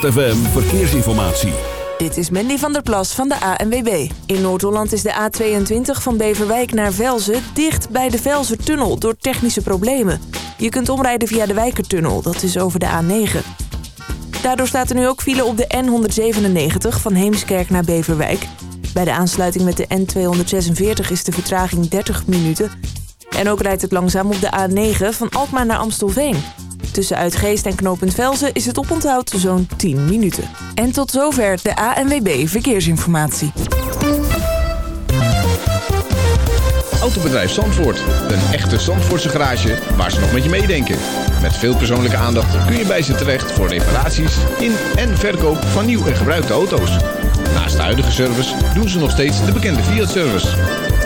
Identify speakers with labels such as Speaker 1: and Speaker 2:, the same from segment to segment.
Speaker 1: ZFM Verkeersinformatie.
Speaker 2: Dit is Mandy van der Plas van de ANWB. In Noord-Holland is de A22 van Beverwijk naar Velzen dicht bij de Velzen-tunnel door technische problemen. Je kunt omrijden via de Wijkertunnel, dat is over de A9. Daardoor staat er nu ook file op de N197 van Heemskerk naar Beverwijk. Bij de aansluiting met de N246 is de vertraging 30 minuten. En ook rijdt het langzaam op de A9 van Alkmaar naar Amstelveen. Tussen Uitgeest en knooppunt Velzen is het oponthoud zo'n 10 minuten. En tot zover de ANWB Verkeersinformatie.
Speaker 3: Autobedrijf Zandvoort. Een echte Zandvoortse garage waar ze nog met je meedenken. Met veel persoonlijke aandacht kun je bij ze terecht voor reparaties in en verkoop van nieuw en gebruikte auto's. Naast de huidige service doen ze nog steeds de bekende Fiat-service.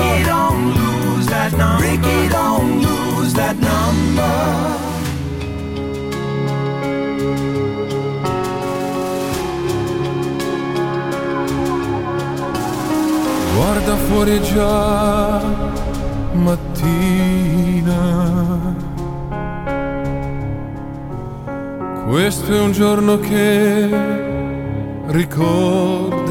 Speaker 4: number. Break it lose that number. Break it lose that number.
Speaker 5: Guarda fuori già mattina. Questo è un giorno che ricorderai.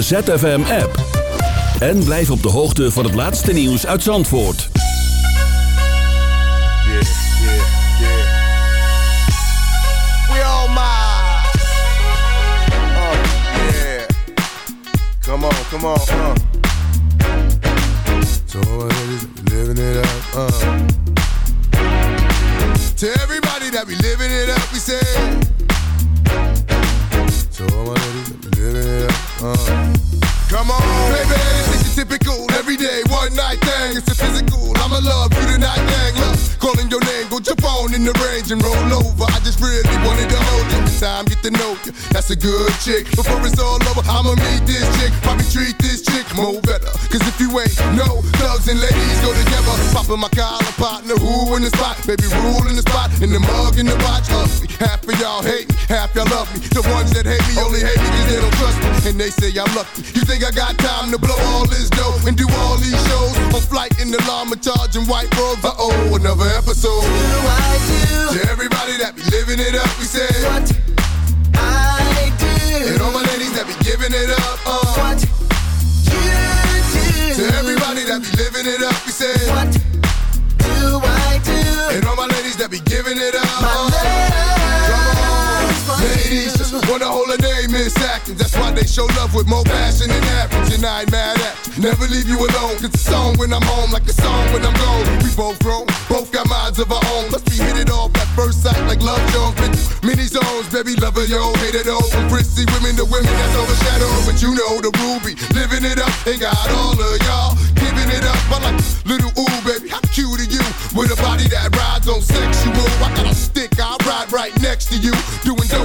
Speaker 6: De ZFM app. En blijf op de hoogte van het laatste nieuws uit Zandvoort.
Speaker 7: Yeah, yeah, yeah. We all mine. Oh, yeah. Come on, come on, uh. So my living it up, uh. To everybody that be living it up, we say. In the range and roll over. I just really wanted to hold you. Time, get to know you. That's a good chick. Before it's all over, I'ma meet this chick. Probably treat this chick more better. Cause if you ain't no thugs and ladies go together. Popping my collar, partner, who in the spot? Baby, rule in the spot. In the mug, in the watch, ugly. Half of y'all hate me, half y'all love me. The ones that hate me only hate me cause they don't trust me. and they say I'm lucky. You think I got time to blow all this dough and do all these shows? On flight in the llama charging white robes. Uh oh, another episode. Do I do? To everybody that be living it up, we say what I do. And all my ladies that be giving it up. Uh, what you do. To everybody that be living it up, we say what do I do? And all my ladies that be giving it up. My on, ladies, hold a name in acting. That's why they show love with more passion than average. And I ain't mad at. Never leave you alone. Cause a song when I'm home, like a song when I'm gone. We both grown, both got minds of our own. Must be hit it off at first sight, like love Jones. Many zones, baby, lover, yo, hate it all. From prissy women to women that's overshadowed. But you know the ruby, living it up, Ain't got all of y'all giving it up. I like little ooh, baby, how cute are you? With a body that rides on sexual. I got a stick, I ride right next to you. Doing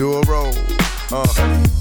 Speaker 7: do a roll. Uh.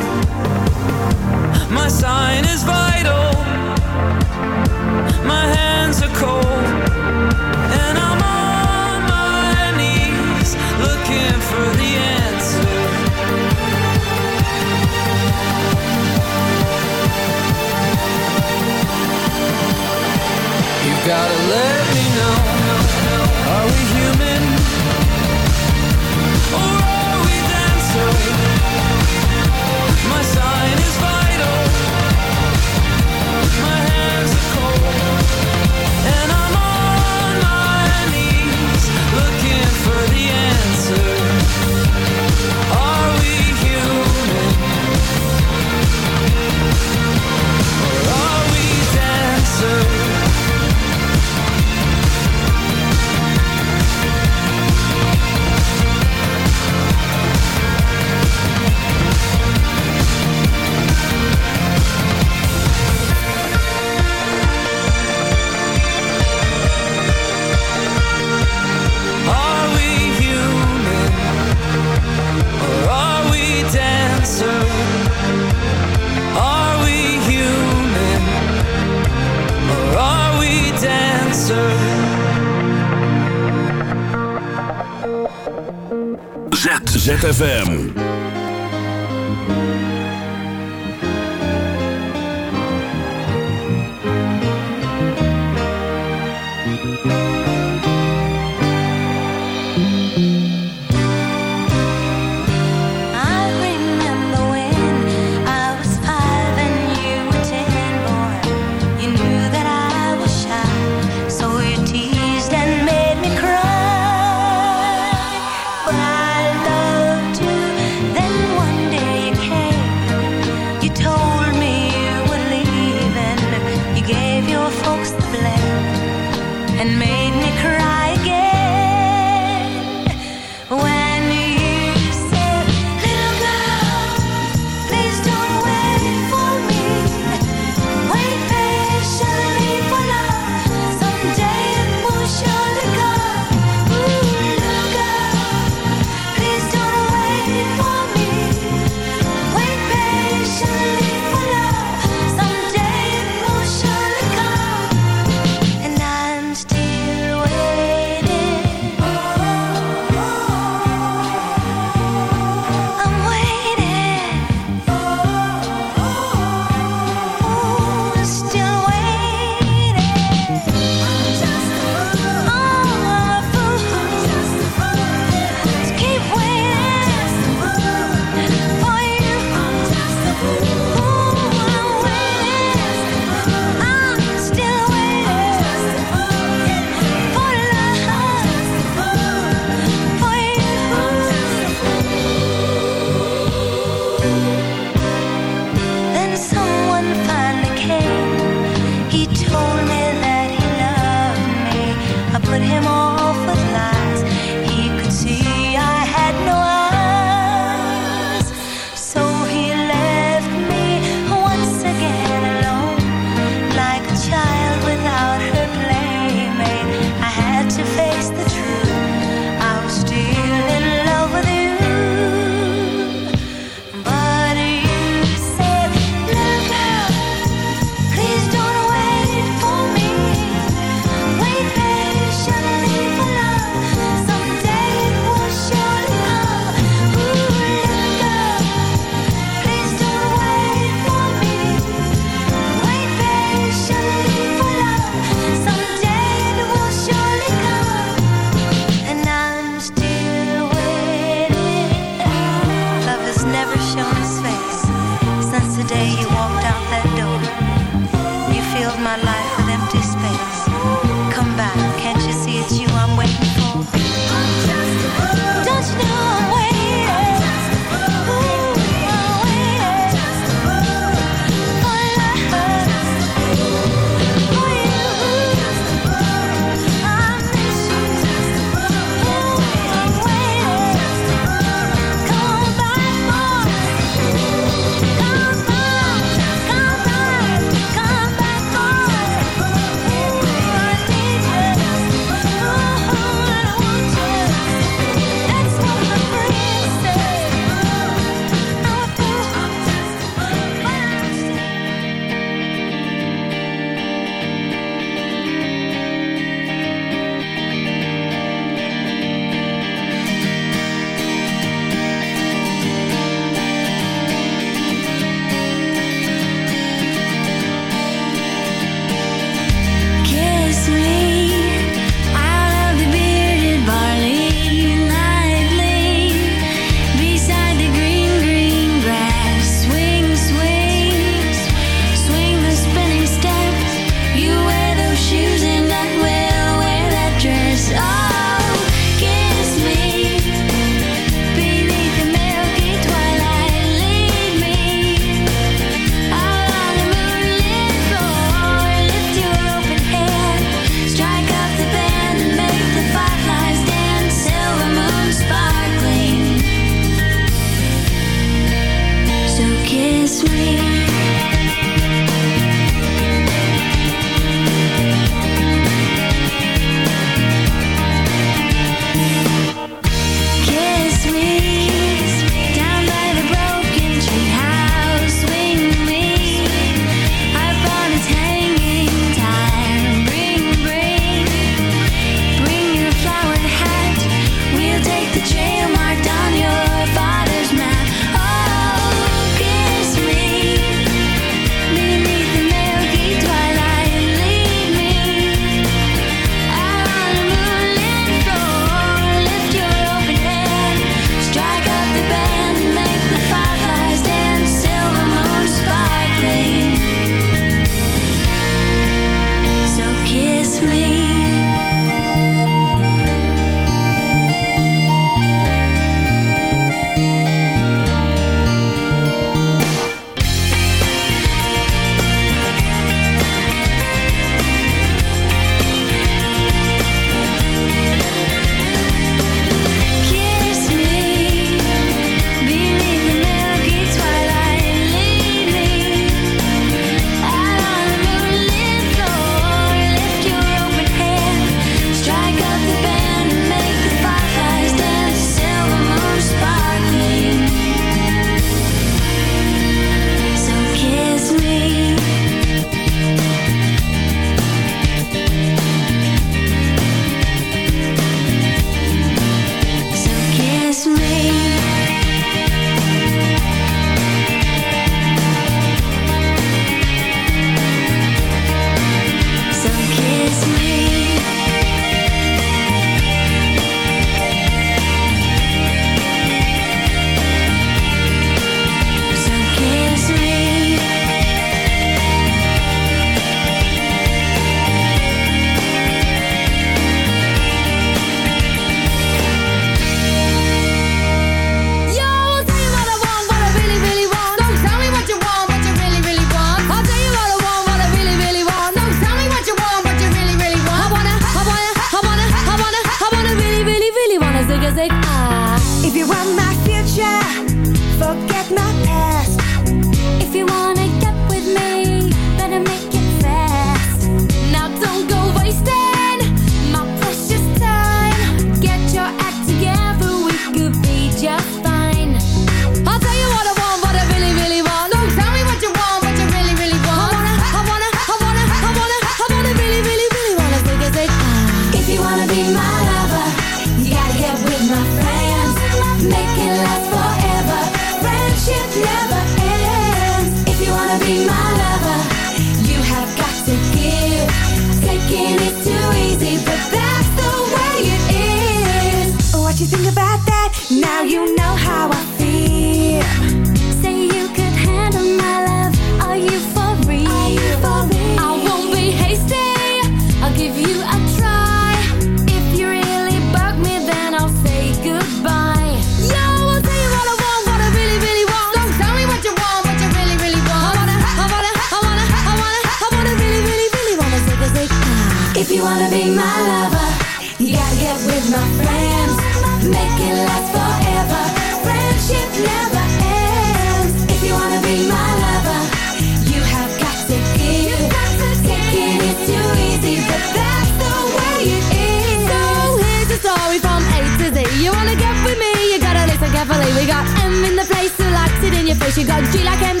Speaker 8: You
Speaker 9: got G like MC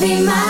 Speaker 9: be my